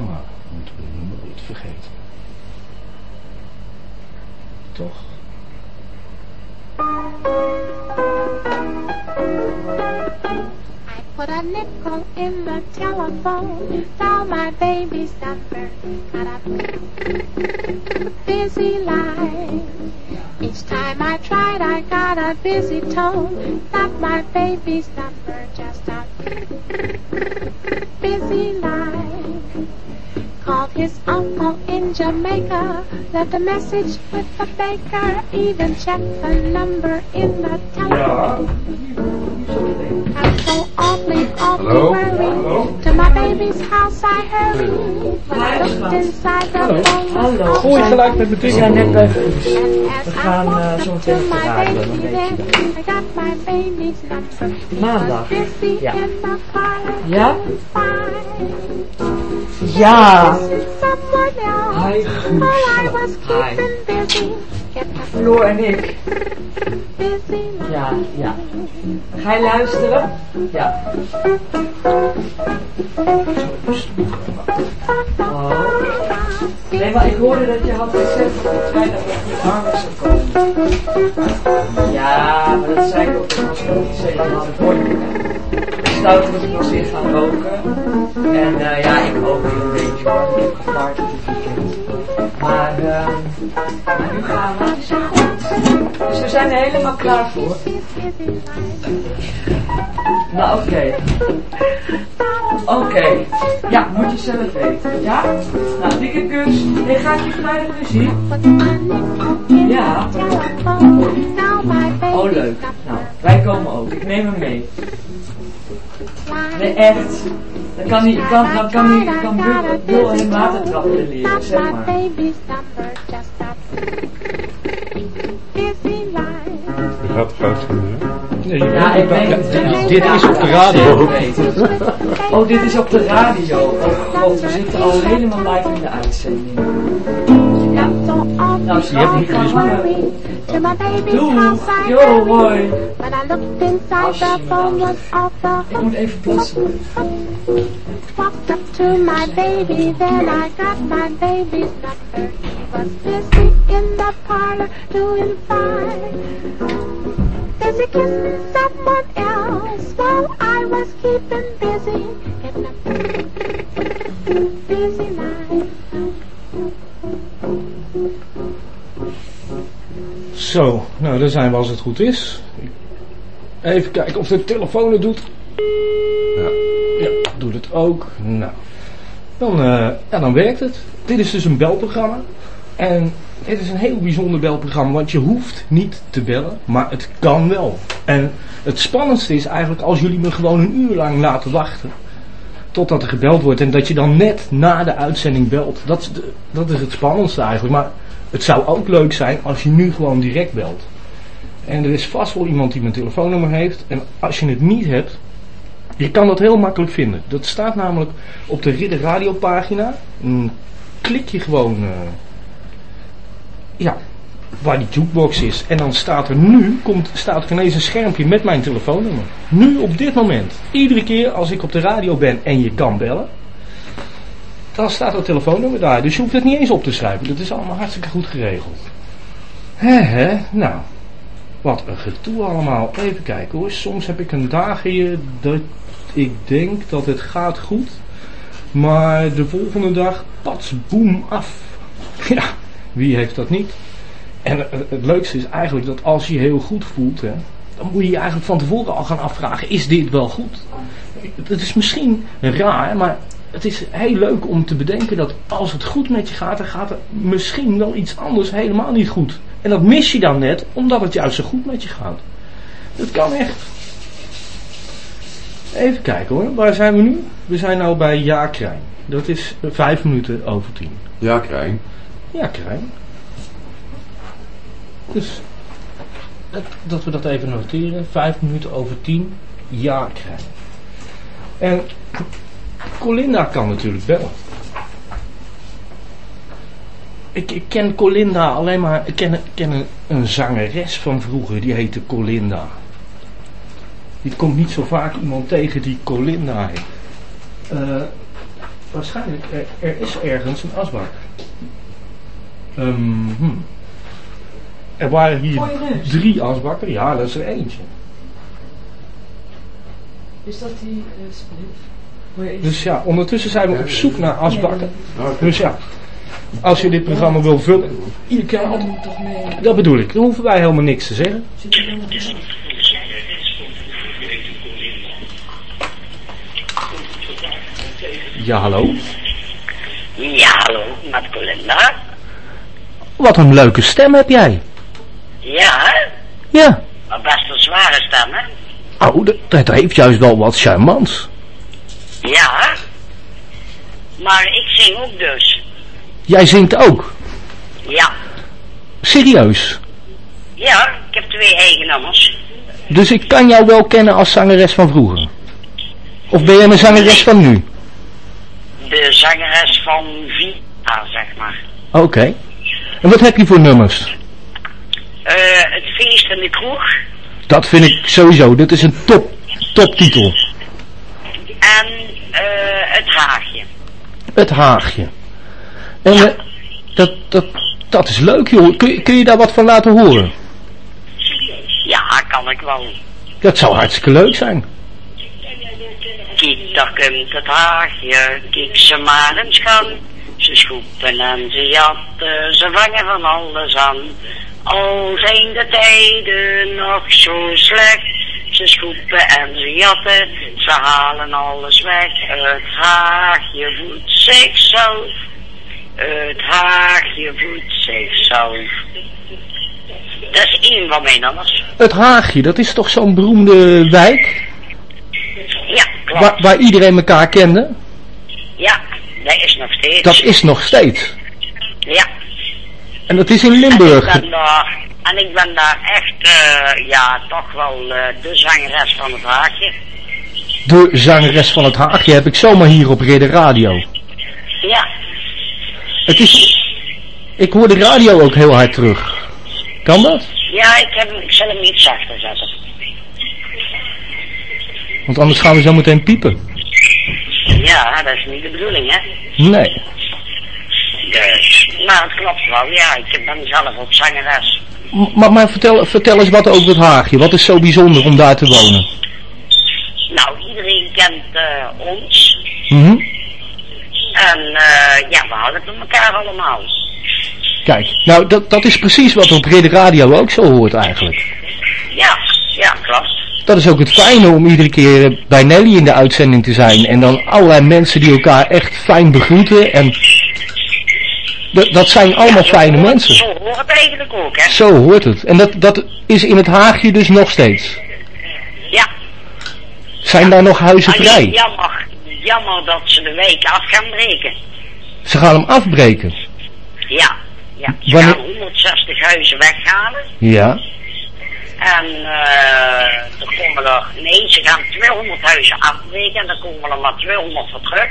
mama moeten we nooit vergeten. Toch? I put a nickel in the telephone, dial my baby's number, got a busy line. Each time I tried, I got a busy tone, not my baby's number, just a Jamaica, left a message with the baker, even checked the number in the telephone. I'm so awfully, awfully Hello? worried. To my baby's house I. When I looked inside the Hallo. Hallo. Gooi gelijk met mijn We zijn net bij as We I gaan walked zo meteen Maandag. Ja. Ja? Ja. Hi, Hi. Floor en ik. Ja, ja. Ga je luisteren? Ja. Oh. Nee, maar ik hoorde dat je had gezegd dat het het niet aan was gekomen. Ja, maar dat zei ik ook. Dat was nog niet zeker. Dat ik hoorde Stout dat ik was weer gaan roken. En eh, ja, ik ook weer een beetje hoor. Ik heb weekend. Maar, eh, maar nu gaan we. Het is echt goed. Dus we zijn er helemaal klaar voor. Nou, oké. Oké. Ja, moet je zelf weten. Ja? Nou, dikke kus. Hey, gaat je vrijdag plezier? Ja. Oh, leuk. Nou, wij komen ook. Ik neem hem mee. Nee, echt. Dan kan hij, kan, dan kan hij, kan Wil een watertrappen leren, zeg maar. Je gaat uitsturen? Nee, Ja, ik weet het. dit- Dit is op de radio. Het. Oh, dit is op de radio. Oh god, we zitten al helemaal live in de uitzending. Ja. Nou, Je ik ga hangen. Doei. Doei. Yo, hoi. When I looked inside the phone was off the Ik moet even plassen. Walked up to my baby, then I got my baby's number. He was busy in the parlor doing fine. Busy kissing someone else while I was keeping busy in a busy life. Zo, nou daar zijn we als het goed is. Even kijken of de telefoon het doet. Ja. Ja, doet het ook. Nou, dan, eh, ja, dan werkt het. Dit is dus een belprogramma. En het is een heel bijzonder belprogramma, want je hoeft niet te bellen, maar het kan wel. En het spannendste is eigenlijk als jullie me gewoon een uur lang laten wachten. Totdat er gebeld wordt en dat je dan net na de uitzending belt. Dat, is de- dat is het spannendste eigenlijk. Maar het zou ook leuk zijn als je nu gewoon direct belt. En er is vast wel iemand die mijn telefoonnummer heeft. En als je het niet hebt, je kan dat heel makkelijk vinden. Dat staat namelijk op de Ridder Radio pagina. Klik je gewoon, eh, ja, waar die jukebox is. En dan staat er nu, komt, staat er ineens een schermpje met mijn telefoonnummer. Nu op dit moment. Iedere keer als ik op de radio ben en je kan bellen. Dan staat het telefoonnummer daar. Dus je hoeft het niet eens op te schrijven. Dat is allemaal hartstikke goed geregeld. Hè hè, nou. Wat een gedoe allemaal. Even kijken hoor. Soms heb ik een dagje dat ik denk dat het gaat goed. Maar de volgende dag, pats, boem, af. Ja, wie heeft dat niet? En het, het leukste is eigenlijk dat als je je heel goed voelt, hè, dan moet je je eigenlijk van tevoren al gaan afvragen, is dit wel goed? Het is misschien raar, maar het is heel leuk om te bedenken dat als het goed met je gaat, dan gaat er misschien wel iets anders helemaal niet goed. En dat mis je dan net, omdat het juist zo goed met je gaat. Dat kan echt. Even kijken hoor, waar zijn we nu? We zijn nou bij Ja Krijn. Dat is vijf minuten over tien. Ja, Krijn. Ja, Krijn. Dus dat, dat we dat even noteren. Vijf minuten over tien. Ja, Krijn. En Colinda kan natuurlijk bellen. Ik, ik ken Colinda alleen maar. Ik ken, ik ken een, een zangeres van vroeger, die heette Colinda. Je komt niet zo vaak iemand tegen die Colinda heet. Eh, waarschijnlijk, er, er is ergens een asbak. Ehm, hm. Er waren hier drie asbakken, ja, dat is er eentje. Is dat die even- Dus ja, ondertussen zijn we op zoek naar asbakken. Dus ja, als je dit programma wil vullen, Ja, dat altijd- moet toch mee. dat bedoel ik, dan hoeven wij helemaal niks te zeggen. Ja, hallo. Ja, hallo, met Colinda. Wat een leuke stem heb jij. Ja, Ja. maar best een zware stem, hè? Oh, dat, dat heeft juist wel wat charmants. Ja, maar ik zing ook dus. Jij zingt ook. Ja, Serieus. ja, ik heb twee eigen nummers. Dus ik kan jou wel kennen als zangeres van vroeger. Of ben jij een zangeres van nu? De zangeres van Vita, zeg maar. Oké. En wat heb je voor nummers? Eh, het feest in de kroeg Dat vind ik sowieso. Dit is een top, toptitel. en eh, het haagje. Het Haagje. En dat, dat, dat is leuk joh. Kun, je- kun je daar wat van laten horen? Ja, kan ik wel. Dat zou hartstikke leuk zijn. Kijk, daar komt het haagje, kijk ze maar eens gaan. Ze schoepen en ze jatten, ze vangen van alles aan. Al zijn de tijden nog zo slecht. Ze schoepen en ze jatten, ze halen alles weg. Het haagje voedt zichzelf. Het haagje voedt zichzelf. Dat is één van mijn nummers. Het Haagje, dat is toch zo'n beroemde wijk? Ja, klopt. Waar, waar iedereen elkaar kende? Ja, dat is nog steeds. Dat is nog steeds. Ja. En dat is in En ik Limburg. ben daar, en ik ben daar echt, eh, ja, toch wel eh, de zangeres van het haagje. De zangeres van het Haagje heb ik zomaar hier op Ridder Radio. Ja, Het is... Ik hoor de radio ook heel hard terug. Kan dat? ja, ik, heb, ik zal hem iets zachter zetten. Want anders gaan we zo meteen piepen. Ja, dat is niet de bedoeling, hè. Nee. Dus, maar het klopt wel, ja, ik ben zelf ook zangeres. Maar, maar vertel, vertel eens wat over het Haagje. Wat is zo bijzonder om daar te wonen? Nou, iedereen kent eh, ons. Mhm. En eh, ja, we houden van elkaar allemaal. Kijk, nou dat, dat is precies wat op Ridder Radio ook zo hoort eigenlijk. Ja, ja, klopt. Dat is ook het fijne om iedere keer eh, bij Nelly in de uitzending te zijn. En dan allerlei mensen die elkaar echt fijn begroeten. En dat, zijn allemaal Ja, fijne hoort- mensen. Zo hoort het eigenlijk ook, hè. Zo hoort het. En dat, dat is in het Haagje dus nog steeds. Ja. Zijn daar nog huizen vrij? jammer, jammer dat ze de wijk af gaan breken. Ze gaan hem afbreken. Ja, ja. Ze Wanneer- gaan 160 huizen weghalen. Ja. En eh er komen er, nee, ze gaan 200 huizen afbreken en dan komen er maar 200 voor terug.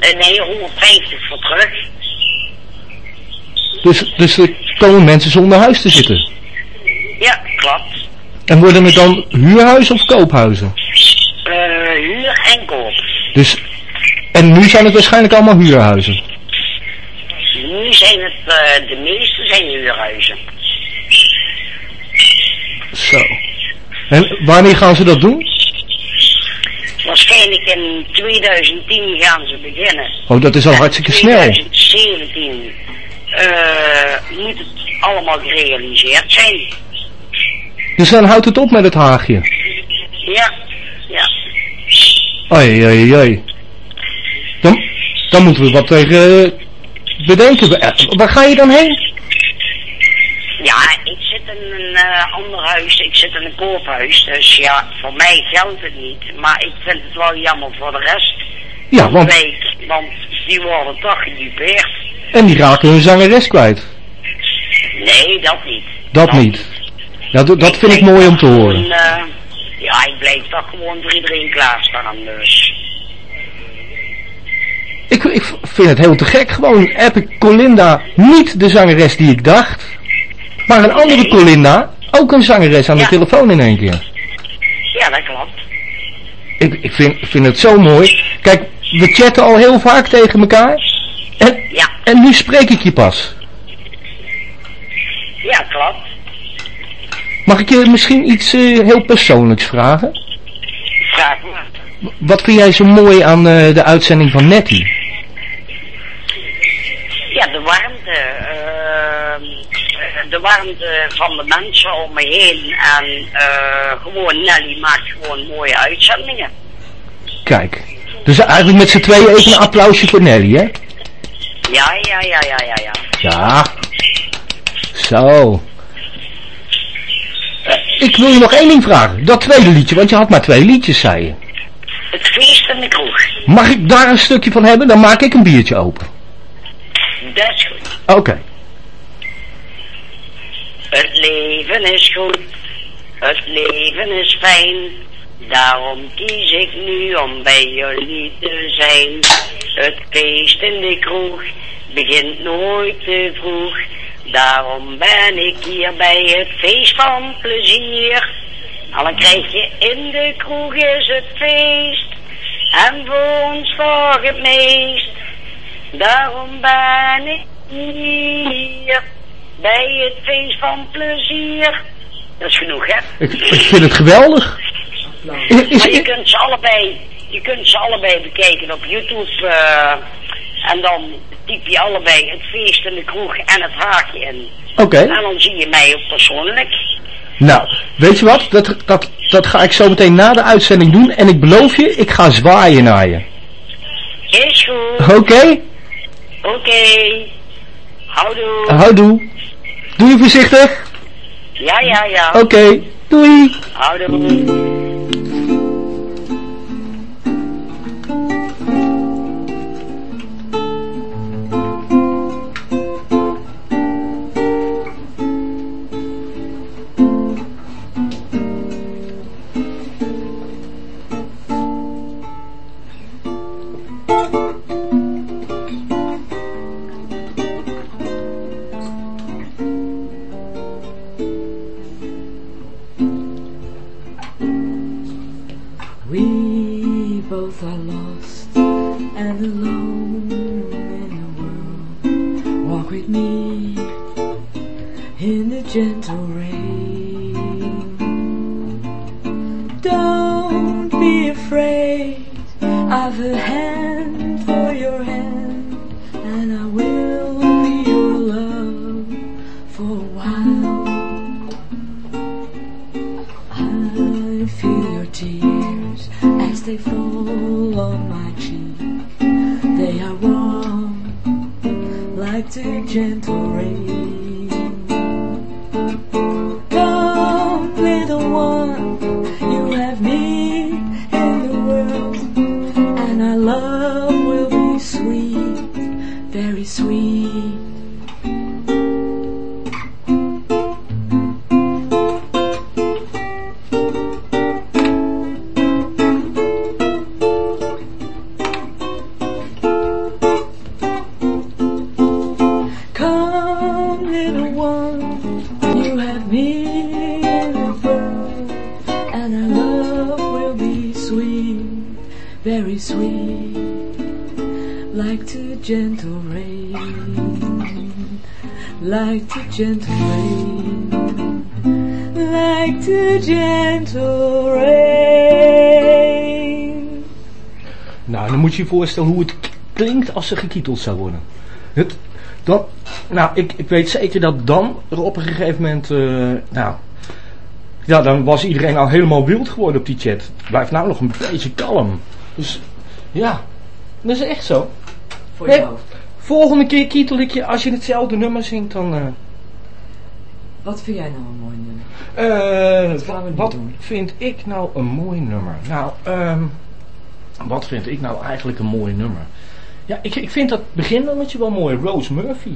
Eh, nee, 150 voor terug. Dus, dus er komen mensen zonder huis te zitten. Ja, klopt. En worden het dan huurhuizen of koophuizen? Eh, huur en koop. Dus, en nu zijn het waarschijnlijk allemaal huurhuizen. Nu zijn het, eh, de meeste zijn huurhuizen. Zo. En wanneer gaan ze dat doen? Waarschijnlijk in 2010 gaan ze beginnen. Oh, dat is al hartstikke snel. 2017 eh, moet het allemaal gerealiseerd zijn. Dus dan houdt het op met het Haagje. Ja, ja. Oei, oei, oei. Dan, dan moeten we wat tegen eh, bedenken. Eh, Waar ga je dan heen? Ja, ik zit in een eh, ander huis, ik zit in een koophuis, dus ja, voor mij geldt het niet. Maar ik vind het wel jammer voor de rest Ja, want, wijk, want die worden toch gedupeerd. en die raken hun zangeres kwijt. Nee, dat niet. Dat niet. Ja, dat vind ik mooi om te horen. En, eh, ja, ik blijf toch gewoon voor iedereen klaarstaan, dus. Ik, ik vind het heel te gek. Gewoon heb ik Colinda niet de zangeres die ik dacht. Maar een andere Colinda, ook een zangeres aan de telefoon in één keer. Ja, dat klopt. Ik, ik vind, vind het zo mooi. Kijk, we chatten al heel vaak tegen elkaar. En, Ja, en nu spreek ik je pas. ja, klopt. Mag ik je misschien iets eh, heel persoonlijks vragen? Vraag. Wat vind jij zo mooi aan eh, de uitzending van Nettie? Ja, de warmte. ehm, eh, de warmte van de mensen om me heen. En gewoon Nelly maakt gewoon mooie uitzendingen. Kijk. Dus eigenlijk met z'n tweeën even een applausje voor Nelly, hè? Ja, ja, ja, ja, ja, ja. Ja. Zo. Ik wil je nog één ding vragen. Dat tweede liedje, want je had maar twee liedjes, zei je. Het feest in de kroeg. Mag ik daar een stukje van hebben? Dan maak ik een biertje open. Dat is goed. Oké. Het leven is goed. Het leven is fijn. Daarom kies ik nu om bij jullie te zijn. Het feest in de kroeg begint nooit te vroeg. Daarom ben ik hier bij het feest van plezier. Al dan krijg je in de kroeg is het feest. En voor ons toch het meest. Daarom ben ik hier. Bij het feest van plezier. Dat is genoeg, hè? Ik, ik vind het geweldig. Is, is- Maar je kunt ze allebei, je kunt ze allebei bekijken op YouTube. eh, en dan typ je allebei het feest in de kroeg en het haakje in. Oké. En dan zie je mij ook persoonlijk. Nou, weet je wat? Dat, dat, dat ga ik zo meteen na de uitzending doen. En ik beloof je, ik ga zwaaien naar je. Is goed. Oké? Oké. Houdoe. Houdoe. Doe je voorzichtig? Ja, ja, ja. Oké. Doei. Houdoe. Sweet. Voorstellen hoe het klinkt als ze gekieteld zou worden. Het, dan, nou, ik, ik weet zeker dat dan er op een gegeven moment, eh, nou, ja, dan was iedereen al helemaal wild geworden op die chat. Blijf nou nog een beetje kalm. Dus, ja, dat is echt zo. Voor je Nee. hoofd. Volgende keer kietel ik je, als je hetzelfde nummer zingt, dan, eh, Wat vind jij nou een mooi nummer? eh, Wat vind ik nou een mooi nummer? Nou, ehm, wat vind ik nou eigenlijk een mooi nummer? Ja, ik, ik vind dat beginnummertje wel mooi, Rose Murphy.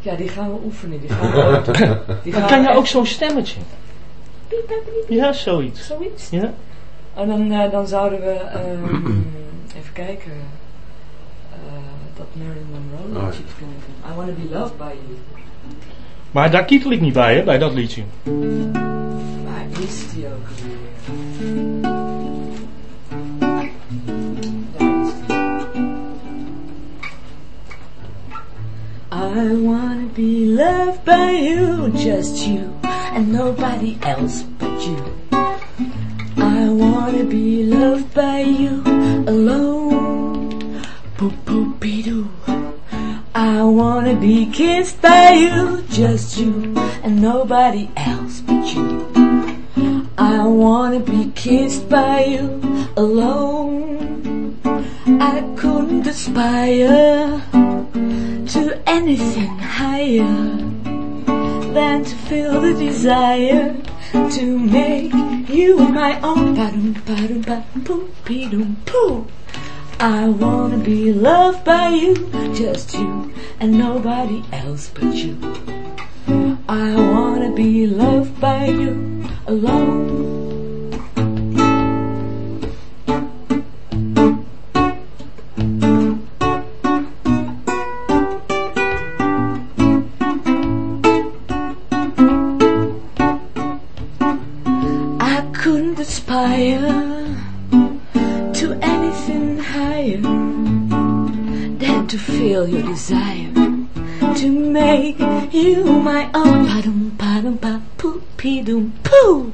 Ja, die gaan we oefenen. Die gaan we. Die Dan kan we je echt- ook zo'n stemmetje. Ja, zoiets. Zoiets? Ja. En dan, eh, dan zouden we, ehm, even kijken, eh, dat Marilyn Monroe Oh, liedje doen. I Wanna Be Loved By You. Maar daar kietel ik niet bij, hè, bij dat liedje. Maar is die ook weer? I wanna be loved by you, just you, and nobody else but you. I wanna be loved by you alone. Poop poop doo. I wanna be kissed by you, just you, and nobody else but you. I wanna be kissed by you alone. I couldn't aspire anything higher than to feel the desire to make you my own. Ba-dum, ba-dum, ba, poo, dum poo. I wanna be loved by you, just you, and nobody else but you. I wanna be loved by you alone. You my own. Ba-dum, ba-dum, ba, poo, poo.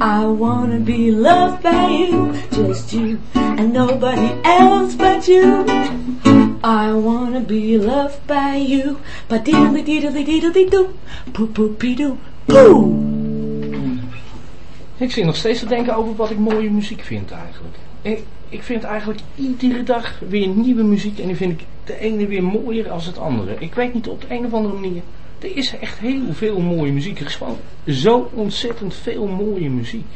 I wanna be loved by you, just you, and nobody else but you. I wanna be loved by you, ba diddly diddly diddly doo, poo poo poo. Ik zit nog steeds te denken over wat ik mooie muziek vind eigenlijk. Ik, ik vind eigenlijk iedere dag weer nieuwe muziek en die vind ik de ene weer mooier als het andere. Ik weet niet op de een of andere manier. Er is echt heel veel mooie muziek. Er is gewoon zo ontzettend veel mooie muziek.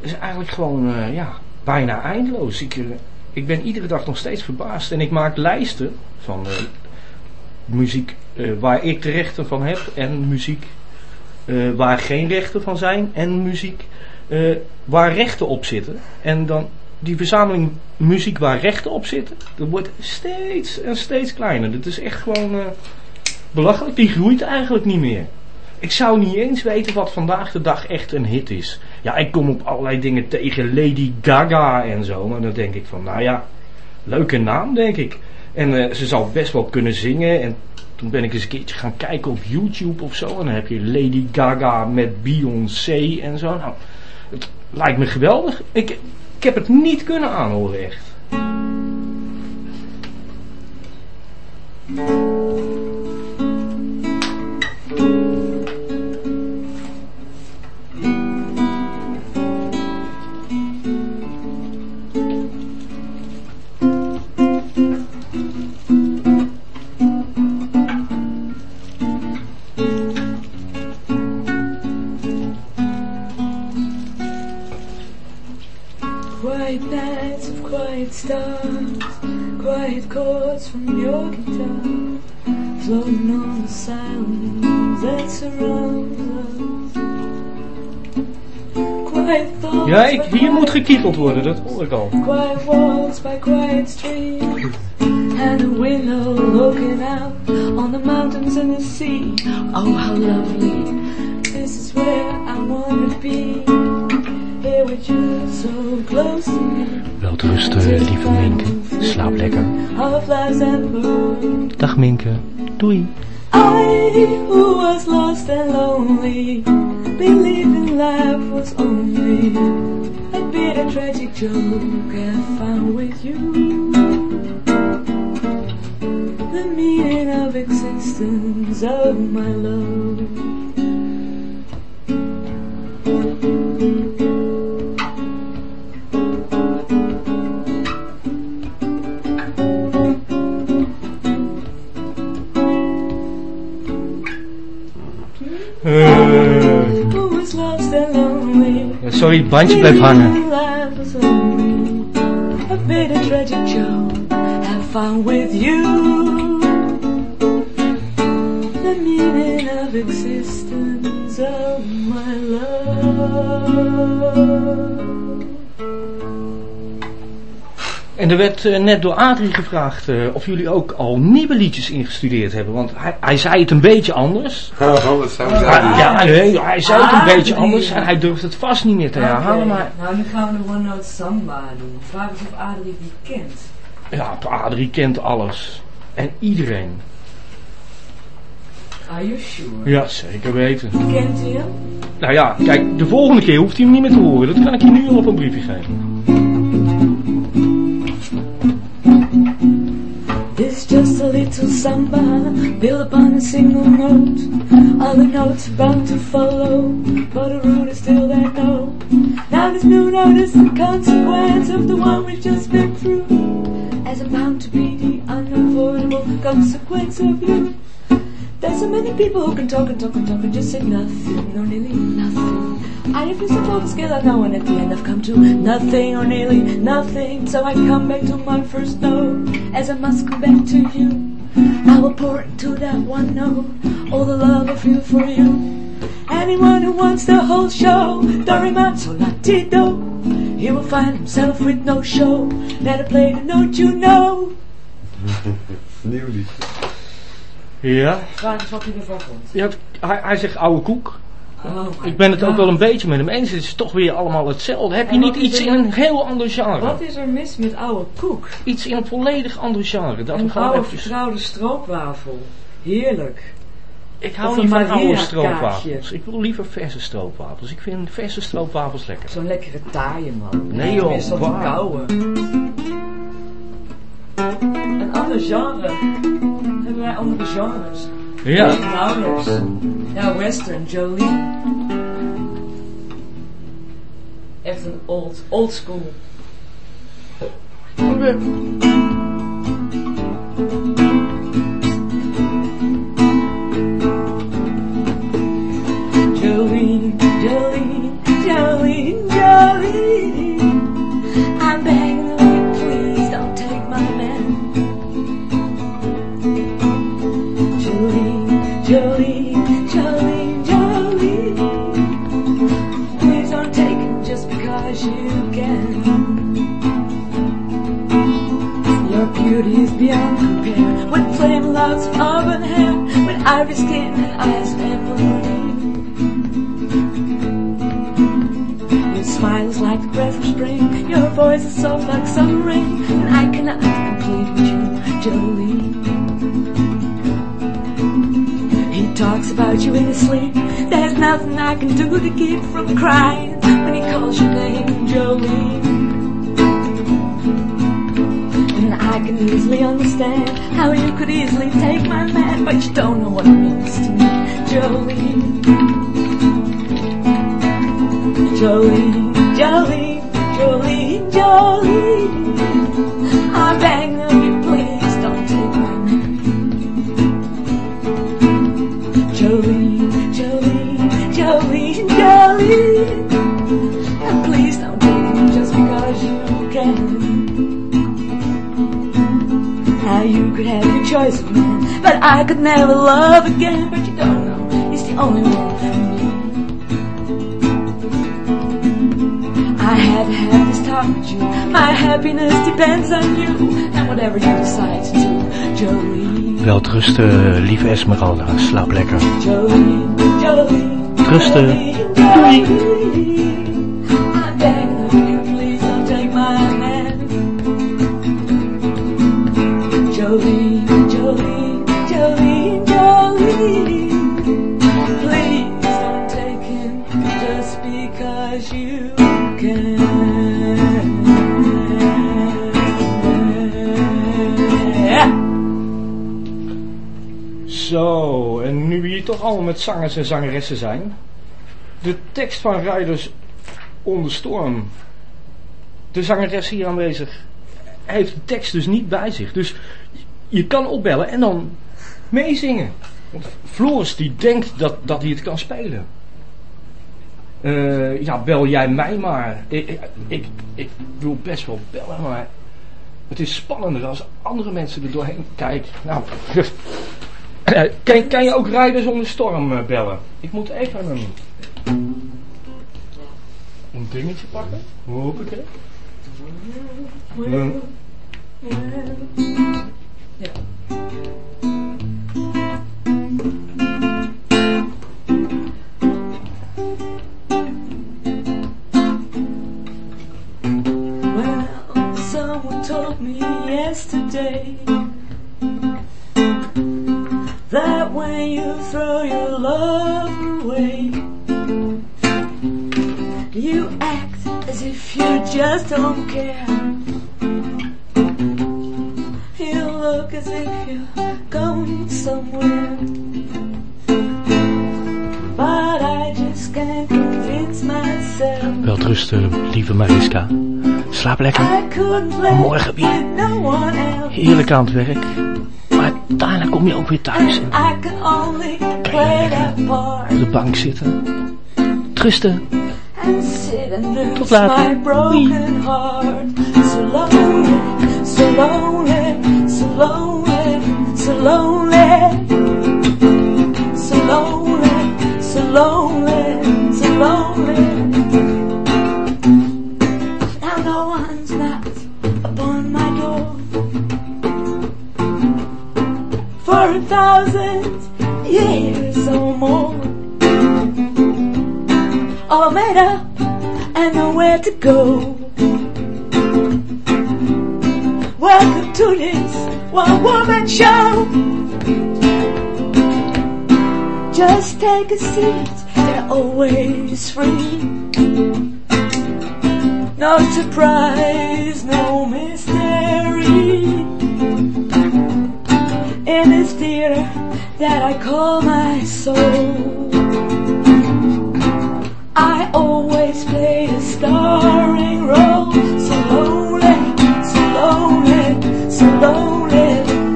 Het is eigenlijk gewoon, eh, ja, bijna eindeloos. Ik, eh, ik ben iedere dag nog steeds verbaasd. En ik maak lijsten van eh, muziek waar ik de rechten van heb. En muziek waar geen rechten van zijn. En muziek waar rechten op zitten. En dan die verzameling muziek waar rechten op zitten. Dat wordt steeds en steeds kleiner. Dat is echt gewoon belachelijk. Die groeit eigenlijk niet meer. Ik zou niet eens weten wat vandaag de dag echt een hit is. Ja, ik kom op allerlei dingen tegen Lady Gaga en zo. Maar dan denk ik van, nou ja, leuke naam denk ik. En eh, ze zou best wel kunnen zingen. En toen ben ik eens een keertje gaan kijken op YouTube of zo. En dan heb je Lady Gaga met Beyoncé en zo. Nou, het lijkt me geweldig. Ik, ik heb het niet kunnen aanhoren echt. Quiet stars, quiet chords from your guitar, floating on the silence that surrounds us. Quiet thoughts Ja, ik, hier moet quiet gekieteld worden, dat hoor ik al. Quiet walks by quiet streams, and a window looking out on the mountains and the sea. Oh, how lovely! This is where I be. Close to me. Welterusten, lieve Minke. Slaap lekker. Dag Minke. Doei. I, who was lost and lonely, believing life was only a bitter tragic joke I found with you. The meaning of existence, of my love. Lonely, sorry, het bandje blijft hangen. Life was only a bitter tragic joke I found with you. Er werd eh, net door Adrie gevraagd eh, of jullie ook al nieuwe liedjes ingestudeerd hebben. Want hij, hij zei het een beetje anders. Oh, anders zou Ah, ja, nee, hij zei het een beetje anders en hij durft het vast niet meer te herhalen. Maar Nou, nu gaan we de One Note Samba doen. Vraag eens of Adrie die kent. ja, Adrie kent alles. En iedereen. Are you sure? Ja, zeker weten. Kent u hem? Nou ja, kijk, de volgende keer hoeft hij hem niet meer te horen. Dat kan ik je nu al op een briefje geven. A little samba built upon a single note. All the notes bound to follow, but the root is still that note. Now this new note is the consequence of the one we've just been through. As I'm bound to be the unavoidable consequence of you. There's so many people who can talk and talk and talk and just say nothing or nearly nothing. I refuse to pull the scale I know and at the end I've come to nothing or nearly nothing. So I come back to my first note as I must come back to you. I will pour into that one note all the love I feel for you. Anyone who wants the whole show, don't remind so latido. He will find himself with no show. Let I play the note you know. Nieuw liedje. Ja. Vraag eens wat hij ervan vond. ja hij, hij zegt oude koek. Oh Ik ben het ook wel een beetje met hem eens. Het is toch weer allemaal hetzelfde. Heb je niet is iets in een heel ander genre? Wat is er mis met oude koek? Iets in een volledig ander genre. Dat Een oude eventjes- vertrouwde stroopwafel. Heerlijk. Ik hou niet een van oude stroopwafels. Ik wil liever verse stroopwafels. Ik vind verse stroopwafels lekker. Zo'n lekkere taaie man. Nee, joh, Tenminste, wat waar? kouwen. Een ander genre. Hebben wij andere genres? Ja. Ja, western, Jolene. Echt een old, old school. Jolene, beauty is beyond compare. With flame of auburn hair, with ivory skin and eyes emerald green. Your smile is like the breath of spring. Your voice is soft like summer rain, and I cannot complete you, Jolene. He talks about you in his sleep. There's nothing I can do to keep from crying when he calls your name, Jolene. I can easily understand how you could easily take my man, but you don't know what it means to me, Jolene. Jolene, Jolene, Jolene, Jolene. Choice of man, but I could never love again. But you don't know, he's the only one for me. I had have this talk with you. My happiness depends on you, and whatever you decide to do, Jolene. Welterusten, lieve Esmeralda. Slaap lekker. Jolene, Jolene. Rusten. Jolene, zangers en zangeressen zijn. De tekst van Rijders onder storm. De zangeres hier aanwezig heeft de tekst dus niet bij zich. Dus je kan opbellen en dan meezingen. Want Floris die denkt dat, dat hij het kan spelen. Eh, ja, bel jij mij maar. Ik, ik, wil best wel bellen, maar het is spannender als andere mensen er doorheen kijken. Nou, kan, kan je ook Rijders onder storm eh, bellen? Ik moet even een, een dingetje pakken. Hoppakee. Ja. Play Morgen weer. Heerlijk aan het werk. Maar daarna kom je ook weer thuis en op de bank zitten. Trusten. Tot later. Go. Welcome to this one woman show. Just take a seat, they're always free. No surprise, no mystery. In this theater that I call my soul. I always play a starring role. So lonely, so lonely, so lonely,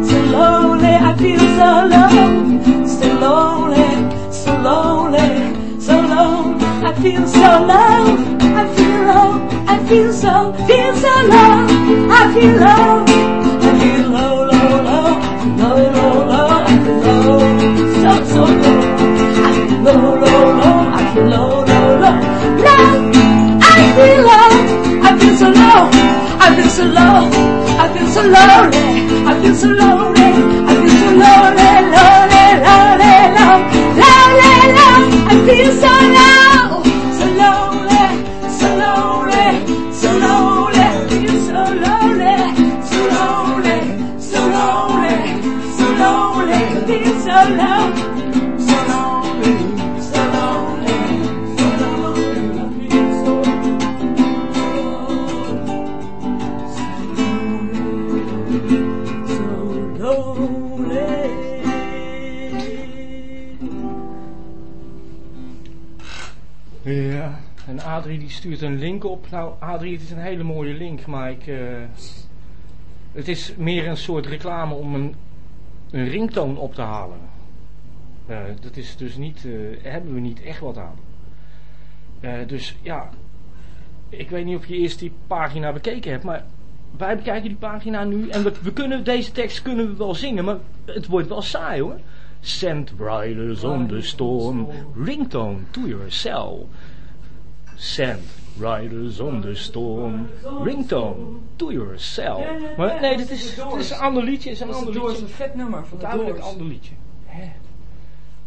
so lonely. I feel so low, so lonely, so lonely, so low. I feel so low, I feel low, I feel so, feel so low. I feel low, I feel low, low, low, low, low, low. I feel low, so, so low. I feel low, low, low. Low, low, low, low. I feel low. I feel so low. I feel so low. I feel so lonely. I feel so lonely. I feel so lonely, lonely, lonely, low, lonely, low. I feel so low, Adrie die stuurt een link op. Nou, Adrie, het is een hele mooie link, maar ik... eh, het is meer een soort reclame om een, een ringtoon op te halen. Eh, dat is dus niet... eh, hebben we niet echt wat aan. Dus ja... Ik weet niet of je eerst die pagina bekeken hebt, maar... Wij bekijken die pagina nu en we, we kunnen deze tekst kunnen we wel zingen, maar het wordt wel saai hoor. Send riders on the storm, ringtone to your Send riders on the storm, ringtone to your cell. Maar nee, dit is, dit is een ander liedje. Is een Dat is ander liedje. een vet nummer van de Duidelijk ander liedje. Hè?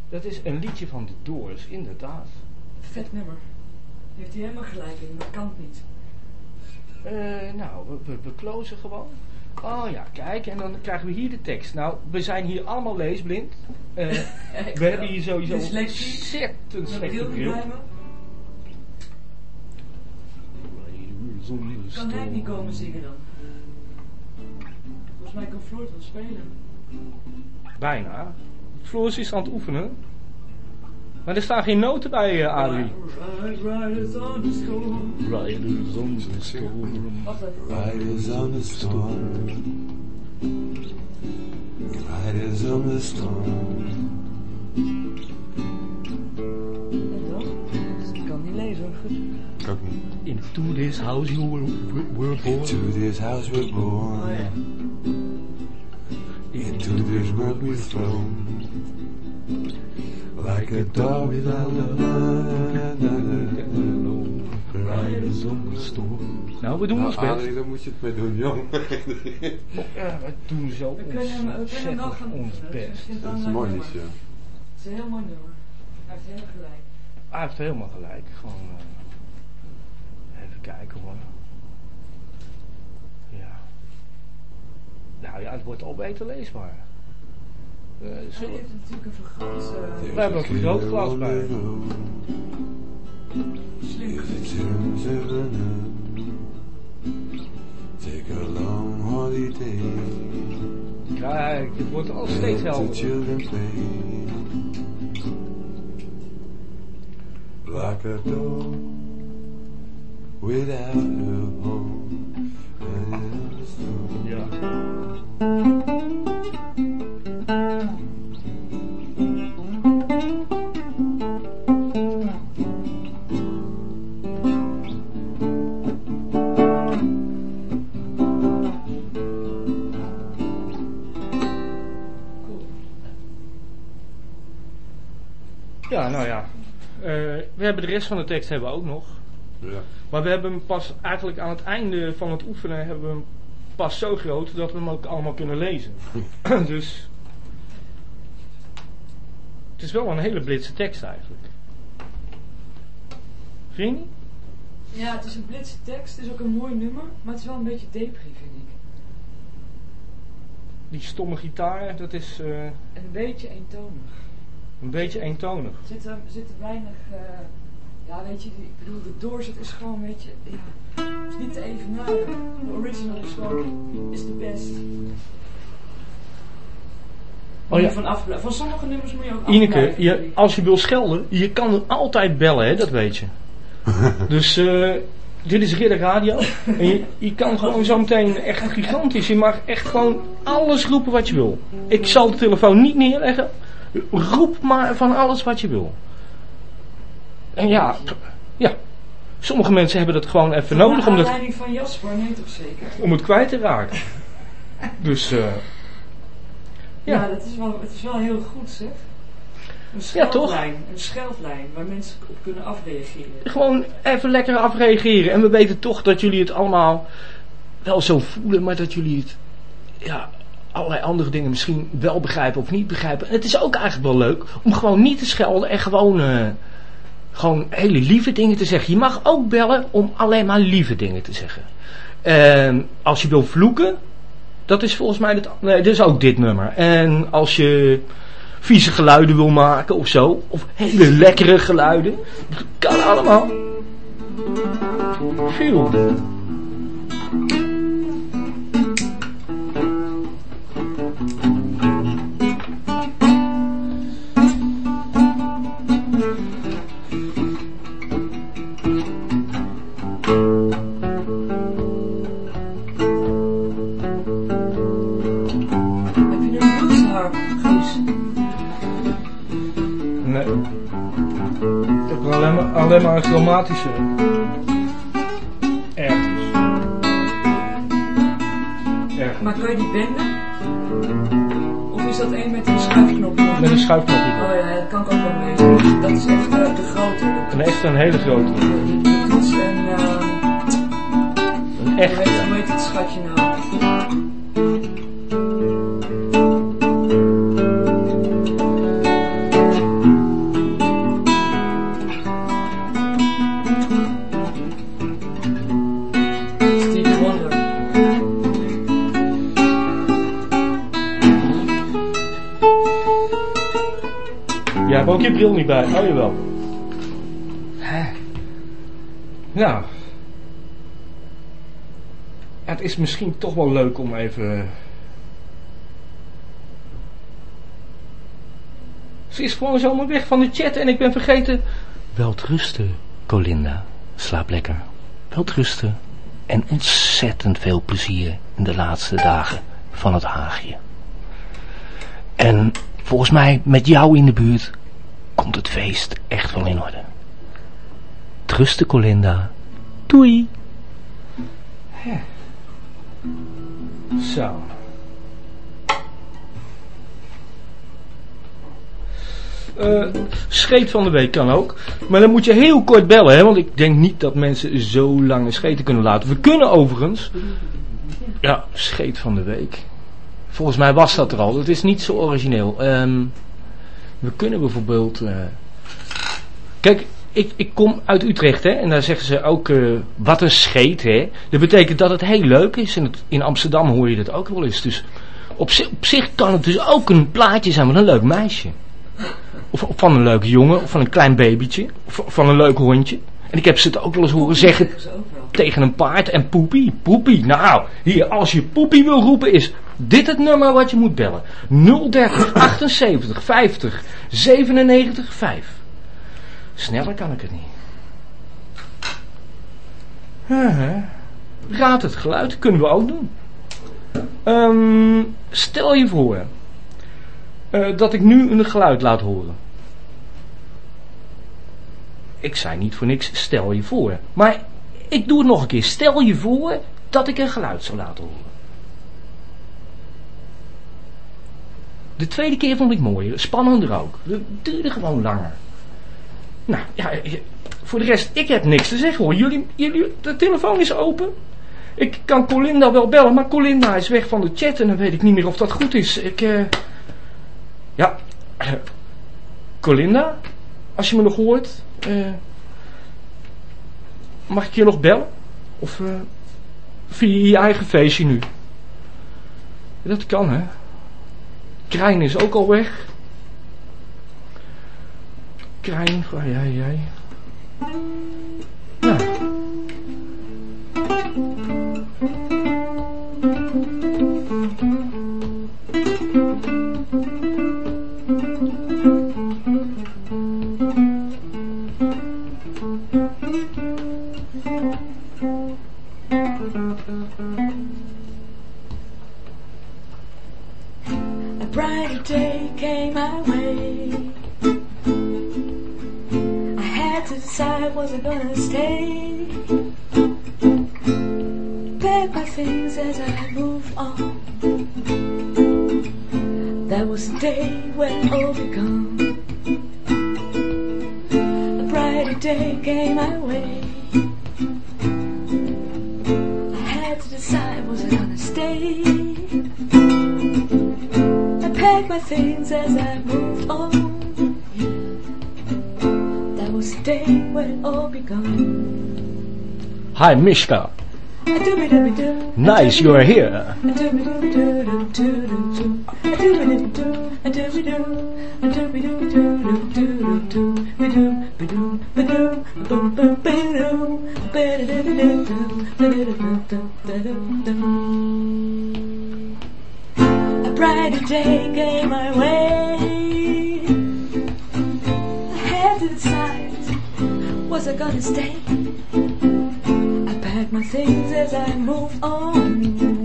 Dat is een liedje van de Doors, inderdaad. Vet nummer. Heeft hij helemaal gelijk in, dat kan het niet. Eh, nou, we, we, we closen gewoon. Oh ja, kijk, en dan krijgen we hier de tekst. Nou, we zijn hier allemaal leesblind. Eh, we hebben hier sowieso Dyslexie. ontzettend Een slechte bril me. Kan hij niet komen zingen dan? Volgens mij kan Floort wel spelen. Bijna. Floris is aan het oefenen. Maar er staan geen noten bij, uh, Adrie. Ride, riders on the storm. Riders on the storm. Riders on the storm. Riders on the storm. En dan? Ik kan niet lezen. Goed. Ik ook niet. Into this house you were, were born. To this house we're born. Oh. Into this world we're thrown. Like a dog without a. Riders on the storm. Nou, we doen ons Nou, best. Adrie, daar moet je het mee doen, jong. Ja, we doen zo We kunnen we kunnen wel gaan ons best. Dat is mooi liedje. nummer. Het is een heel mooi nummer. Hij heeft helemaal gelijk. Hij heeft helemaal gelijk. Gewoon eh, kijken hoor. Ja. Nou ja, het wordt al beter leesbaar. Eh, Hij zullen- heeft natuurlijk een vergroot uh, We hebben een vergrootglas bij. slim. Take a long holiday. Kijk, het wordt al steeds helder. Like a dog without. Ja, nou ja. Eh, we hebben de rest van de tekst hebben we ook nog. Ja. Maar we hebben hem pas eigenlijk aan het einde van het oefenen hebben we hem pas zo groot dat we hem ook allemaal kunnen lezen. dus het is wel een hele blitse tekst eigenlijk. Vind je niet? Ja, het is een blitse tekst, het is ook een mooi nummer, maar het is wel een beetje depri, vind ik. Die stomme gitaar, dat is eh, En een beetje eentonig. een beetje eentonig. Er zit er, er zit er weinig, eh, ja weet je, ik bedoel, de doorzet is gewoon een beetje, ja, het is niet te evenaren. De original is gewoon, is de best. Oh ja. Je van, sommige nummers moet je ook Ineke, je, als je wil schelden, je kan altijd bellen, hè, dat weet je. dus eh, dit is Ridder Radio. En je, je kan gewoon zo meteen echt gigantisch. Je mag echt gewoon alles roepen wat je wil. Ik zal de telefoon niet neerleggen. Roep maar van alles wat je wil. En ja, ja. Sommige mensen hebben dat gewoon even Naar nodig om, dat, van Jasper, nee toch zeker? om het kwijt te raken. Dus, eh, Ja, Ja. dat is wel, het is wel heel goed zeg. Een Ja, toch? scheldlijn, een scheldlijn waar mensen op kunnen afreageren. gewoon even lekker afreageren. En we weten toch dat jullie het allemaal wel zo voelen, maar dat jullie het, ja, allerlei andere dingen misschien wel begrijpen of niet begrijpen. En het is ook eigenlijk wel leuk om gewoon niet te schelden en gewoon, eh, gewoon hele lieve dingen te zeggen. Je mag ook bellen om alleen maar lieve dingen te zeggen. En als je wil vloeken, dat is volgens mij, het, nee, dat is ook dit nummer. En als je vieze geluiden wil maken of zo, of hele lekkere geluiden, kan allemaal. Veel. Alleen maar, alleen maar een. Ergens. Ergens. Maar kan je die benden? Of is dat één met een schuifknop? Met een schuifknopje. Oh ja, dat kan ik ook wel weten. Dat is echt de grote. Een echt een hele grote. en... eh, Een hoe, echt. heet, hoe heet het schatje nou? Bij. Oh jawel. Hè. Nou. Het is misschien toch wel leuk om even. Ze is gewoon zomaar weg van de chat en ik ben vergeten. Welterusten, Colinda. Slaap lekker. Welterusten. En ontzettend veel plezier in de laatste dagen van het Haagje. En volgens mij met jou in de buurt komt het feest echt wel in orde. Trusten Colinda. Doei. Zo. Eh, scheet van de week kan ook. Maar dan moet je heel kort bellen, hè, want ik denk niet dat mensen zo lange scheten kunnen laten. We kunnen overigens. Ja, scheet van de week. Volgens mij was dat er al. Dat is niet zo origineel. Ehm, we kunnen bijvoorbeeld. eh, Kijk, ik, ik kom uit Utrecht, hè, en daar zeggen ze ook. eh, wat een scheet, hè. Dat betekent dat het heel leuk is. En het- in Amsterdam hoor je dat ook wel eens. Dus op, op zich kan het dus ook een plaatje zijn van een leuk meisje. Of, van een leuke jongen, of van een klein babytje. Of van een leuk hondje. En ik heb ze het ook wel eens horen zeggen. Tegen een paard en poepie, poepie. Nou, hier, als je poepie wil roepen is dit het nummer wat je moet bellen. 030 78 50 97 5. Sneller kan ik het niet. Raad het geluid, kunnen we ook doen. Ehm, stel je voor eh, dat ik nu een geluid laat horen. Ik zei niet voor niks, stel je voor. Maar ik doe het nog een keer. Stel je voor dat ik een geluid zou laten horen. De tweede keer vond ik mooier, spannender ook. Het duurde gewoon langer. Nou, ja, voor de rest, ik heb niks te zeggen hoor. Jullie, jullie, de telefoon is open. Ik kan Colinda wel bellen, maar Colinda is weg van de chat en dan weet ik niet meer of dat goed is. Ik, eh... Ja, uh, Colinda, als je me nog hoort, uh, mag ik je nog bellen? Of uh, via je eigen feestje nu? Dat kan, hè. Krijn is ook al weg. Krijn, jij, jij. A brighter day came my way. I had to decide was I gonna stay. Pack my things as I moved on. That was the day when all begun. A brighter day came my way. I. I packed my things as I moved on. That was the day when it all begun. Hi, Mishka. Nice, you are here. A brighter day came my way. I had to decide, was I gonna stay? I packed my things as I moved on.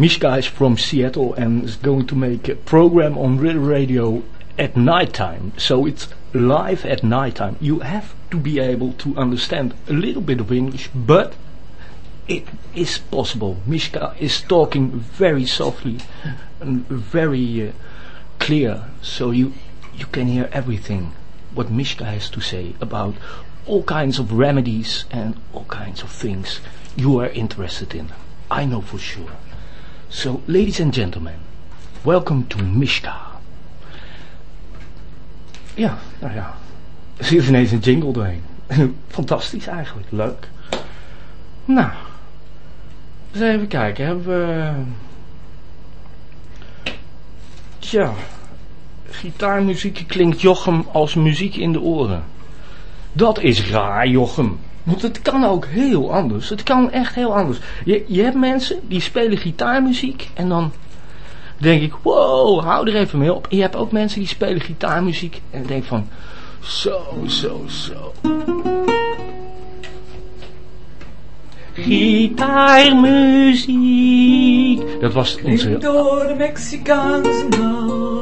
Mishka is from Seattle and is going to make a program on Riddle Radio at night time. So it's live at night time. You have to be able to understand a little bit of English, but it is possible. Mishka is talking very softly and very uh, clear, so you you can hear everything what Mishka has to say about all kinds of remedies and all kinds of things you are interested in. I know for sure. So, ladies and gentlemen, welcome to Mishka. Ja, nou ja. Er zit ineens een jingle doorheen. Fantastisch eigenlijk, leuk. Nou, eens even kijken. Hebben we... Tja, gitaarmuziek klinkt Jochem als muziek in de oren. Dat is raar, Jochem. Want het kan ook heel anders. Het kan echt heel anders. Je, je hebt mensen die spelen gitaarmuziek en dan denk ik, wow, hou er even mee op. Je hebt ook mensen die spelen gitaarmuziek en denk van, zo, zo, zo. Gitaarmuziek. Dat was onze... Door de Mexicaanse.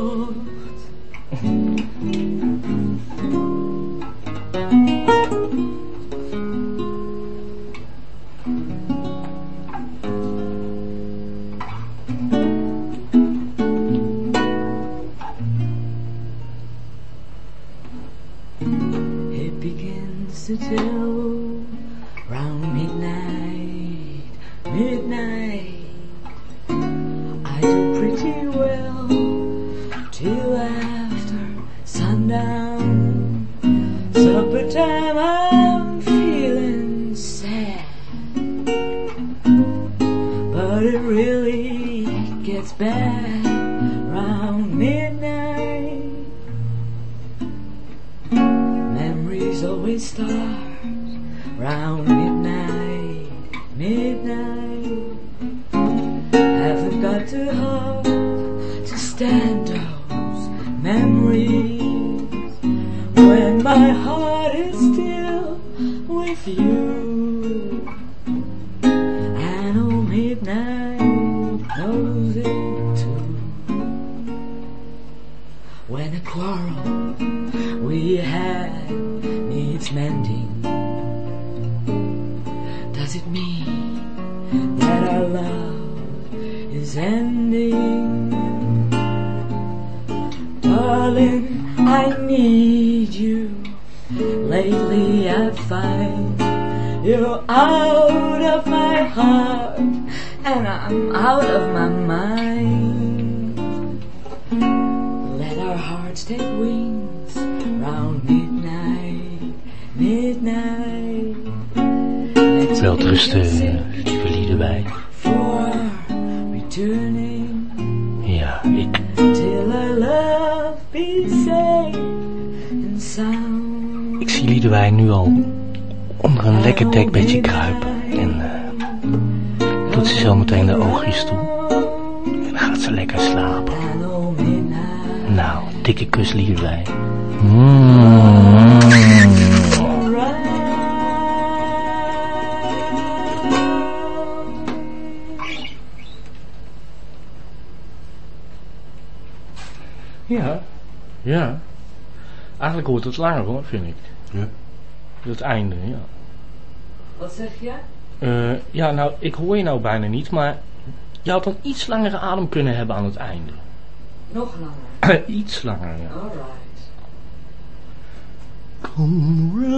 And I'm out of my mind. Let our hearts take wings round midnight, midnight. Let's Wel make rusten, a sacrifice lieve Liedewij. for returning Ja, ik. till our love be safe and sound. Ik zie Liedewij nu al onder een lekker dekbedje kruipen. En eh, doet ze zo meteen de oogjes toe. En dan gaat ze lekker slapen. Nou, dikke kus Liedewij. Mm. Ja, ja. Eigenlijk hoort het langer hoor, vind ik. Ja. Het einde, ja. Wat zeg je? Eh, ja, nou, ik hoor je nou bijna niet, maar je had een iets langere adem kunnen hebben aan het einde. Nog langer. iets langer, ja. Alright. Come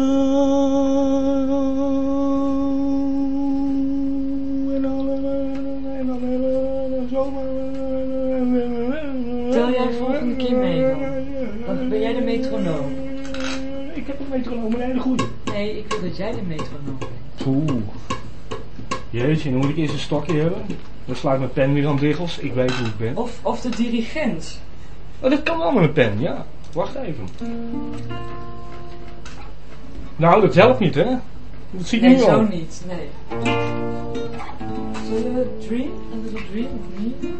Tel jij volgende keer mee dan? Dan ben jij de metronoom. Ik heb een metronoom, een hele goede. Nee, ik wil dat jij de metronoom bent. Oeh. Jeetje, dan moet ik eerst een stokje hebben. Dan slaat mijn pen weer aan diggels. Ik weet hoe ik ben. Of, of de dirigent. Oh, dat kan wel met een pen, ja. Wacht even. Nou, dat helpt niet, hè? Dat zie je Nee, nu zo al. niet. Nee. Zullen we dream? A little dream of me?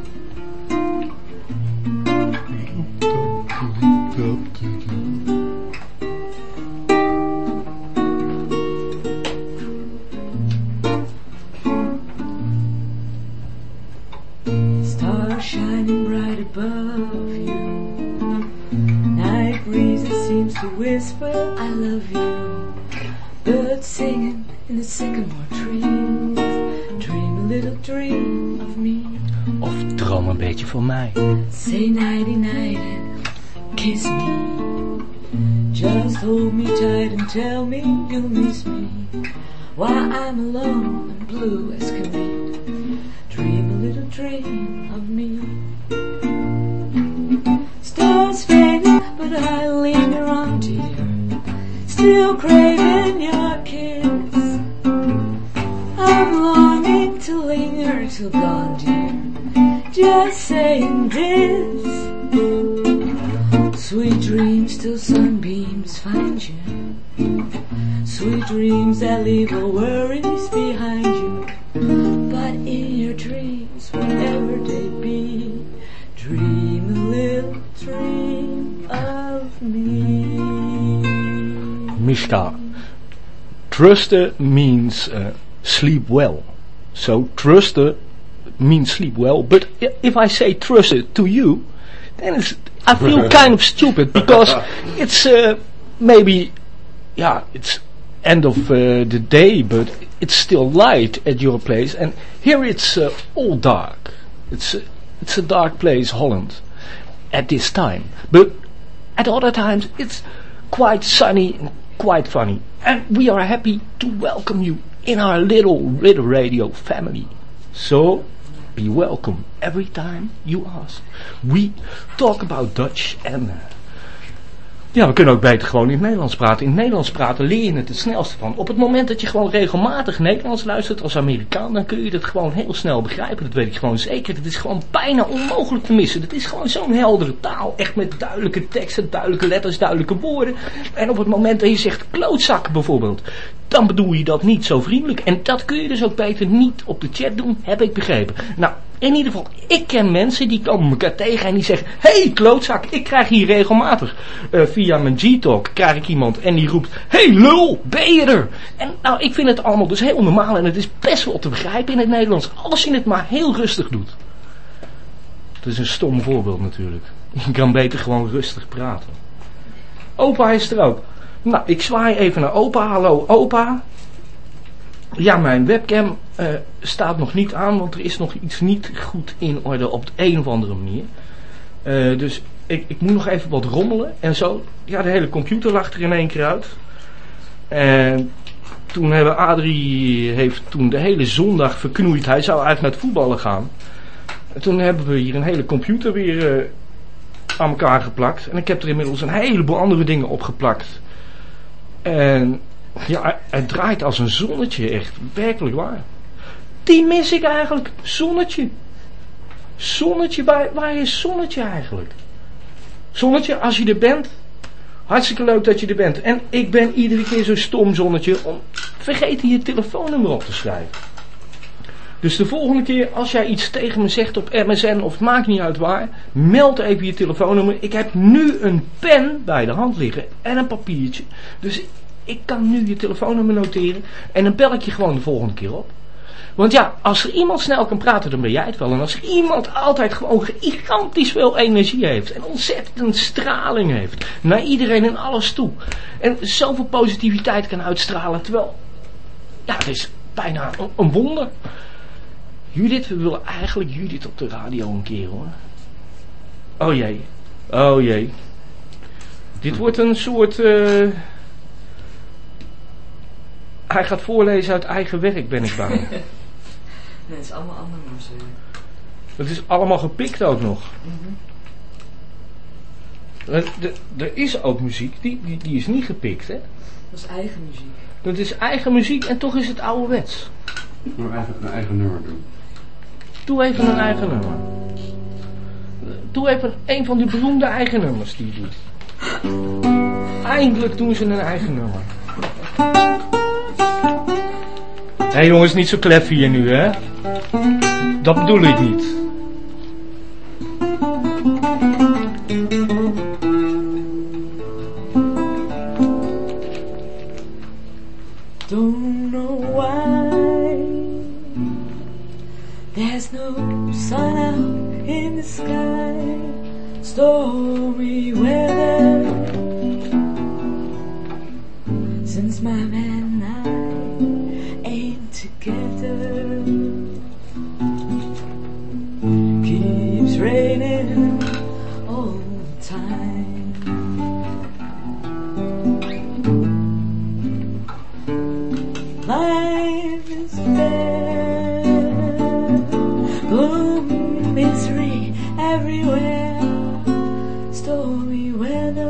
Trusten means uh, sleep well. So trusten means sleep well. But i- if I say trusted to you, then it's, I feel kind of stupid because it's uh, maybe, yeah, it's end of uh, the day, but it's still light at your place, and here it's uh, all dark. It's a, it's a dark place, Holland, at this time. But at other times, it's quite sunny and quite funny, and we are happy to welcome you in our little little radio family. So, be welcome every time you ask. We talk about Dutch and... uh, ja, we kunnen ook beter gewoon in het Nederlands praten. In het Nederlands praten leer je het het snelste van. Op het moment dat je gewoon regelmatig Nederlands luistert als Amerikaan, dan kun je het gewoon heel snel begrijpen. Dat weet ik gewoon zeker. Het is gewoon bijna onmogelijk te missen. Het is gewoon zo'n heldere taal. Echt met duidelijke teksten, duidelijke letters, duidelijke woorden. En op het moment dat je zegt klootzak bijvoorbeeld, dan bedoel je dat niet zo vriendelijk. En dat kun je dus ook beter niet op de chat doen, heb ik begrepen. Nou, in ieder geval, ik ken mensen die komen elkaar tegen en die zeggen... Hey, klootzak, ik krijg hier regelmatig eh, via mijn G-Talk krijg ik iemand en die roept... Hey, lul, ben je er? En nou, ik vind het allemaal dus heel normaal en het is best wel te begrijpen in het Nederlands... als je het maar heel rustig doet. Dat is een stom voorbeeld natuurlijk. Je kan beter gewoon rustig praten. Opa is er ook. Nou, ik zwaai even naar opa. Hallo, opa. Ja, mijn webcam uh, staat nog niet aan, want er is nog iets niet goed in orde op de een of andere manier. Uh, dus ik, ik moet nog even wat rommelen en zo. Ja, de hele computer lag er in één keer uit. En toen hebben Adrie heeft toen de hele zondag verknoeid. Hij zou eigenlijk met voetballen gaan. En toen hebben we hier een hele computer weer uh, aan elkaar geplakt. En ik heb er inmiddels een heleboel andere dingen opgeplakt. En ja, het draait als een zonnetje, echt. Werkelijk waar. Die mis ik eigenlijk. Zonnetje. Zonnetje, waar, waar is zonnetje eigenlijk? Zonnetje, als je er bent. Hartstikke leuk dat je er bent. En ik ben iedere keer zo stom, zonnetje, om vergeten je telefoonnummer op te schrijven. Dus de volgende keer als jij iets tegen me zegt op MSN of maakt niet uit waar, meld even je telefoonnummer. Ik heb nu een pen bij de hand liggen en een papiertje. Dus ik kan nu je telefoonnummer noteren en dan bel ik je gewoon de volgende keer op. Want ja, als er iemand snel kan praten, dan ben jij het wel. En als er iemand altijd gewoon gigantisch veel energie heeft en ontzettend straling heeft naar iedereen en alles toe. En zoveel positiviteit kan uitstralen, terwijl, ja, het is bijna een, wonder. Judith, we willen eigenlijk Judith op de radio een keer hoor. Oh jee, oh jee. Dit wordt een soort... Uh, hij gaat voorlezen uit eigen werk, ben ik bang. nee, het is allemaal andere muziek. Het is allemaal gepikt ook nog. Mm -hmm. er, er is ook muziek, die, die, die is niet gepikt, hè? Dat is eigen muziek. Dat is eigen muziek en toch is het ouderwets. Maar eigen, een eigen nummer doen. Doe even een eigen nummer. Doe even een van die beroemde eigen nummers die je doet. Eindelijk doen ze een eigen nummer. Hey jongens, niet zo klef hier nu, hè? Dat bedoel ik niet. Don't know why There's no sun out in the sky Stormy weather Stormy weather Just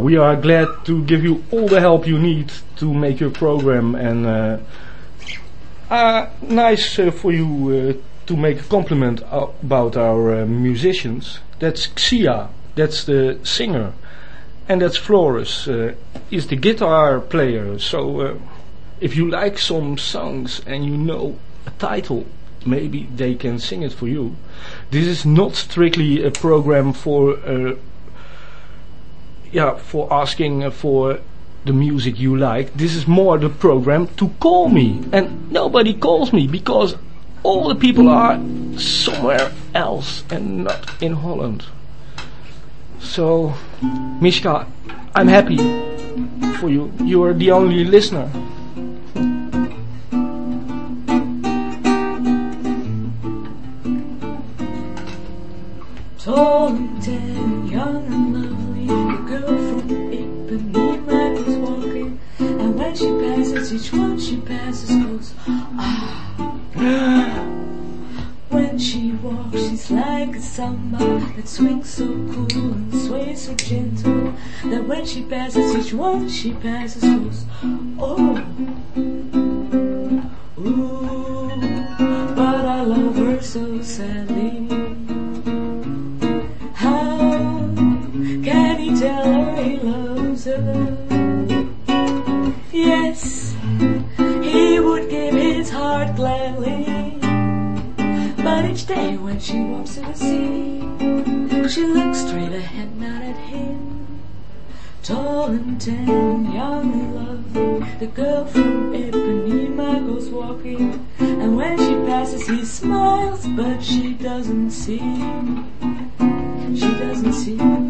we are glad to give you all the help you need to make your program and uh, uh, nice uh, for you uh, to make a compliment about our uh, musicians. That's Xia, that's the singer, and that's Flores, is the guitar player. So if you like some songs and you know a title, maybe they can sing it for you. This is not strictly a program for yeah for asking uh, for the music you like. This is more the program to call me, and nobody calls me because all the people are somewhere else and not in Holland. So, Mishka, I'm happy for you. You are the only listener. Tall each one she passes goes, ah. When she walks, she's like a samba that swings so cool and sways so gentle, that when she passes, each one she passes goes, oh. Ooh, but I love her so sadly. When she walks in the sea, she looks straight ahead, not at him. Tall and tan, young and lovely, the girl from Ipanema goes walking. And when she passes, he smiles, but she doesn't see. She doesn't see.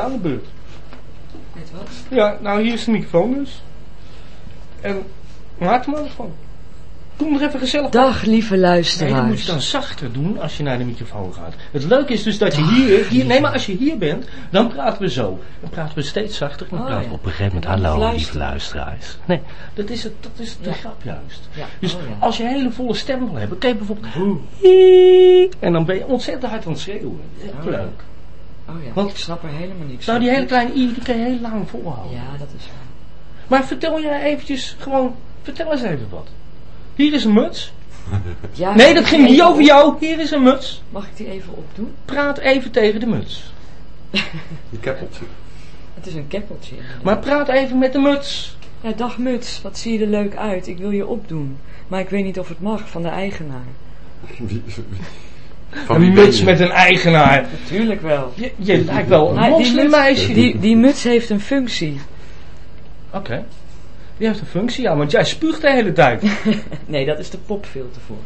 Jij aan de beurt. Wat? Ja, nou hier is de microfoon dus. En maak er maar wat van. Doe nog even gezellig. Dag lieve Nee, dat moet je luisteraars. dan zachter doen als je naar de microfoon gaat. Het leuke is dus dat je hier, hier nee maar als je hier bent, dan praten we zo. Dan praten we steeds zachter. Dan Oh, praten we ja. op een gegeven moment, hallo lieve luisteraars. Nee, dat is het, dat is de Ja. grap juist. Ja, Dus oh ja. als je een hele volle stem wil hebben, je bijvoorbeeld en dan ben je ontzettend hard aan het schreeuwen. Leuk. Oh ja, Want- ik snap er helemaal niks Nou die hele kleine i, die kan je heel lang volhouden. Ja, dat is waar. Maar vertel jij eventjes, gewoon, vertel eens even wat. Hier is een muts. Ja, Nee, dat ging niet over op- jou. Hier is een muts. Mag ik die even opdoen? Praat even tegen de muts. Je keppeltje. Het is een keppeltje. inderdaad. Maar praat even met de muts. Ja, dag muts, wat zie je er leuk uit. Ik wil je opdoen. Maar ik weet niet of het mag van de eigenaar. Wie, wie- van Een muts met een eigenaar. Tuurlijk wel. Je, je lijkt wel een moslimmeisje. Die, die muts heeft een functie. Oké. Die heeft een functie, ja, want jij spuugt de hele tijd. Nee, dat is de popfilter voor.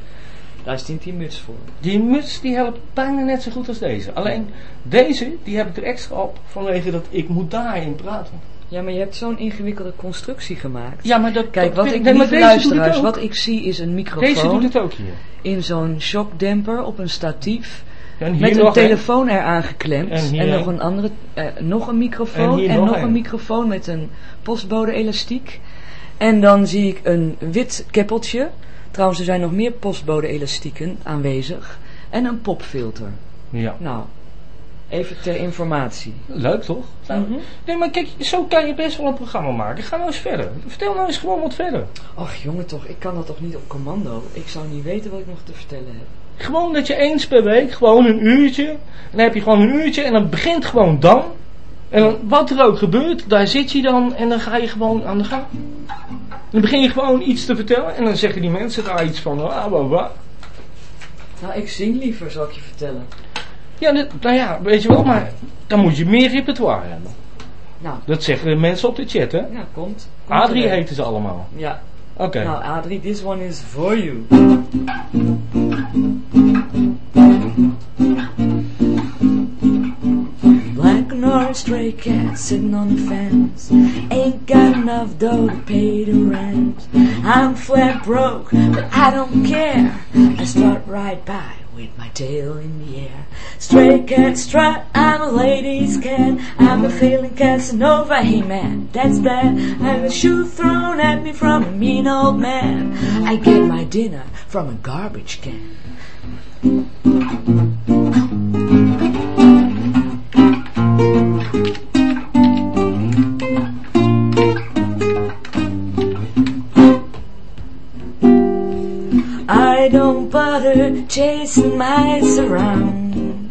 Daar is die muts voor. Die muts die helpt bijna net zo goed als deze. Alleen deze, die heb ik er extra op vanwege dat ik moet daarin praten. Ja, maar je hebt zo'n ingewikkelde constructie gemaakt. Ja, maar dat... Kijk, wat ik, nee, het luisteraars, wat ik zie is een Deze doet microfoon het ook hier. in zo'n shockdemper op een statief. Met een telefoon eraan geklemd. En nog een. andere, eh, nog een microfoon. En nog nog een. een microfoon met een postbode elastiek. En dan zie ik een wit keppeltje. Trouwens, er zijn nog meer postbode elastieken aanwezig. En een popfilter. Ja. Nou, Even ter informatie. Leuk toch? Nou, Mhm. Nee, maar kijk, zo kan je best wel een programma maken. Ga nou eens verder. Vertel nou eens gewoon wat verder. Och jongen toch, ik kan dat toch niet op commando? Ik zou niet weten wat ik nog te vertellen heb. Gewoon dat je eens per week, gewoon een uurtje. En dan heb je gewoon een uurtje en dan begint gewoon dan. En dan, wat er ook gebeurt, daar zit je dan en dan ga je gewoon aan de gang. Dan begin je gewoon iets te vertellen en dan zeggen die mensen daar iets van, ah, wah. Nou, ik zing liever, zal ik je vertellen. Ja, dit- nou ja, weet je wel, maar dan moet je meer repertoire hebben. Nou, Dat zeggen de mensen op de chat, hè? ja, komt. komt Adrie heten ze allemaal. Ja, Oké. nou Adrie, this one is for you. Black and orange stray cat sitting on the fence. Ain't got enough dough to pay the rent. I'm flat broke, but I don't care. I strut right by with my tail in the air. Stray cat strut, I'm a lady's cat. I'm a failing Casanova, hey man, that's bad. I have a shoe thrown at me from a mean old man. I get my dinner from a garbage can. Chasing mice around.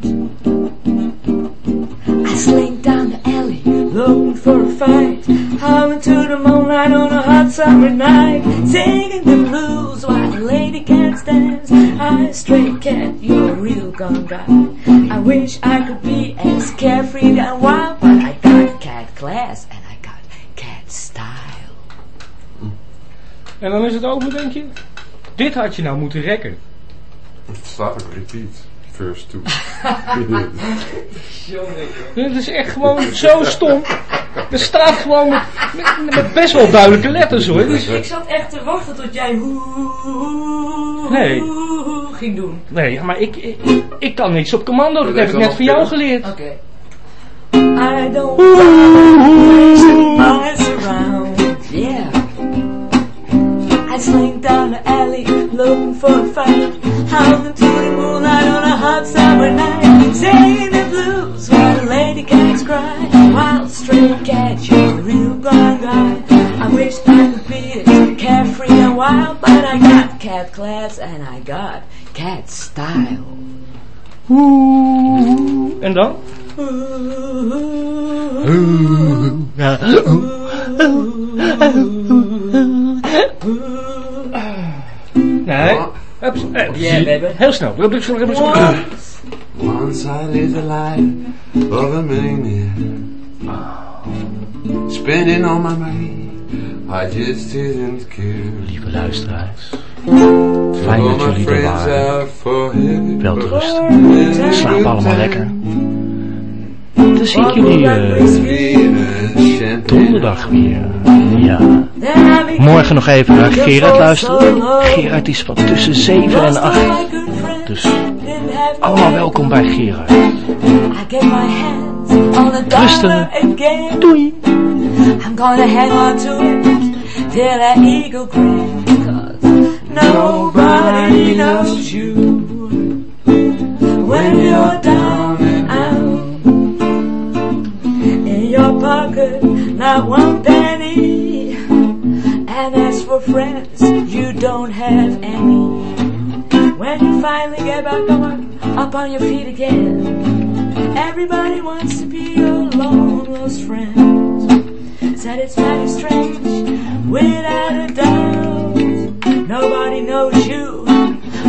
I slink down the alley looking for a fight. Howling to the moonlight on a hot summer night. Singing the blues while the lady cats dance. I stray cat, you're a real gone guy. I wish I could be as carefree and wild, but I got cat class and I got cat style. En dan is het over, denk je? Dit had je nou moeten rekken. Het staat op repeat. First two. Dit is echt gewoon zo stom. Er staat gewoon met, met, met best wel duidelijke letters hoor. Dus, Ik zat echt te wachten tot jij hoe Nee. ging doen. nee, maar ik, ik, ik kan niks op commando. Dat heb ik net van jou geleerd. Oké. I don't I slink down the alley looking for a fight. Howling to the moonlight on a hot summer night. Singing the blues while the lady cats cry. Wild stray cat, you're a real gone guy. I wish I could be as carefree and wild, but I got cat class and I got cat style. Ooh, En dan? Uh, Nee. Hups, eh, Yeah, baby. Heel snel. Once I lived a life of a millionaire. Spending all my money, I just didn't care. Lieve luisteraars. Fijn dat jullie er waren. heaven. Welterust. Slaap Slaap allemaal lekker. Dan zie ik jullie eh, donderdag weer. Ja. Morgen nog even naar Gerard luisteren. Gerard is van tussen 7 en 8. Dus allemaal welkom bij Gerard. Rusten. Doei. I'm gonna hang on to it till eagle nobody knows you when you're down not one penny. And as for friends, you don't have any. When you finally get back on, up on your feet again, everybody wants to be your long lost friend. Said it's mighty strange, without a doubt. Nobody knows you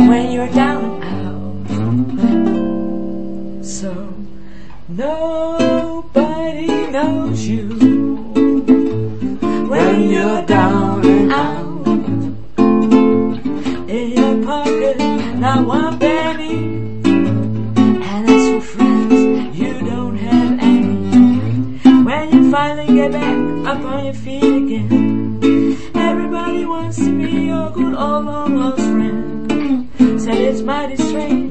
when you're down and out. So nobody knows you down and out. In your pocket, not one penny. And as for friends, you don't have any. When you finally get back up on your feet again, everybody wants to be your good old long lost friend. Said it's mighty strange.